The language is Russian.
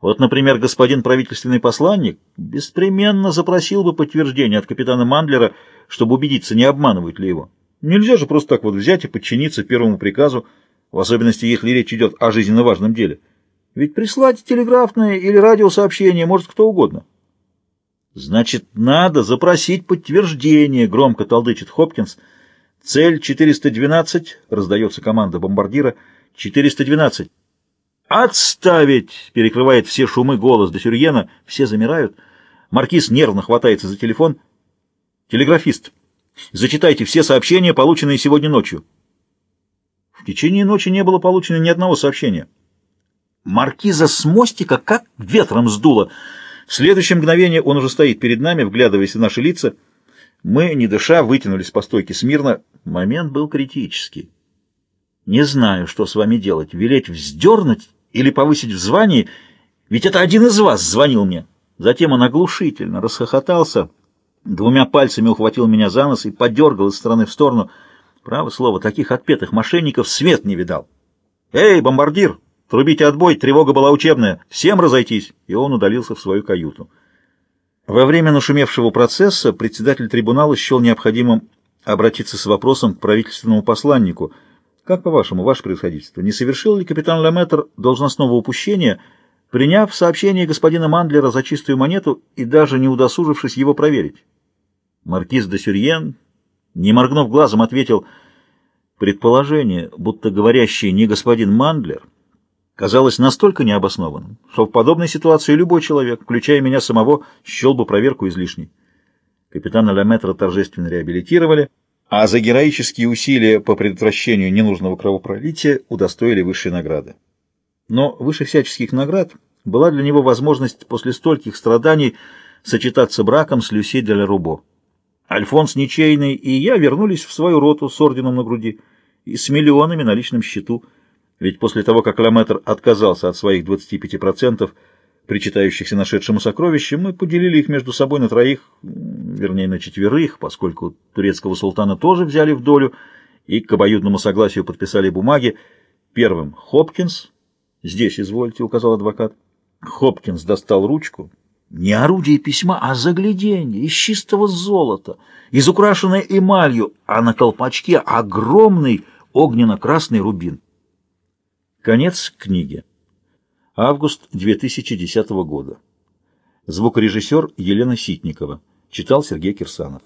Вот, например, господин правительственный посланник беспременно запросил бы подтверждение от капитана Мандлера, чтобы убедиться, не обманывают ли его. Нельзя же просто так вот взять и подчиниться первому приказу, в особенности, если речь идет о жизненно важном деле. Ведь прислать телеграфное или радиосообщение может кто угодно. Значит, надо запросить подтверждение, громко толдычит Хопкинс. Цель 412, раздается команда бомбардира. 412. «Отставить!» — перекрывает все шумы голос до Сюрьена. Все замирают. Маркиз нервно хватается за телефон. «Телеграфист, зачитайте все сообщения, полученные сегодня ночью». В течение ночи не было получено ни одного сообщения. Маркиза с мостика как ветром сдуло. В следующее мгновение он уже стоит перед нами, вглядываясь в наши лица. Мы, не дыша, вытянулись по стойке смирно. Момент был критический. Не знаю, что с вами делать. Велеть вздернуть или повысить в звании, ведь это один из вас звонил мне. Затем он оглушительно расхохотался, двумя пальцами ухватил меня за нос и подергал из стороны в сторону. Право слово, таких отпетых мошенников свет не видал. «Эй, бомбардир, трубите отбой, тревога была учебная, всем разойтись!» И он удалился в свою каюту. Во время нашумевшего процесса председатель трибунала счел необходимым обратиться с вопросом к правительственному посланнику — как по-вашему, ваше превосходительство, не совершил ли капитан Ламетр должностного упущения, приняв сообщение господина Мандлера за чистую монету и даже не удосужившись его проверить? Маркиз де Сюрьен, не моргнув глазом, ответил, предположение, будто говорящий не господин Мандлер, казалось настолько необоснованным, что в подобной ситуации любой человек, включая меня самого, счел бы проверку излишней. Капитана Ламетра торжественно реабилитировали, а за героические усилия по предотвращению ненужного кровопролития удостоили высшей награды. Но выше всяческих наград была для него возможность после стольких страданий сочетаться браком с Люси де Рубо. Альфонс Ничейный и я вернулись в свою роту с орденом на груди и с миллионами на личном счету, ведь после того, как Ламетр отказался от своих 25%, причитающихся нашедшему сокровищу, мы поделили их между собой на троих, вернее, на четверых, поскольку турецкого султана тоже взяли в долю и к обоюдному согласию подписали бумаги. Первым Хопкинс, здесь, извольте, указал адвокат. Хопкинс достал ручку, не орудие письма, а загляденье из чистого золота, из украшенной эмалью, а на колпачке огромный огненно-красный рубин. Конец книги. Август 2010 года. Звукорежиссер Елена Ситникова. Читал Сергей Кирсанов.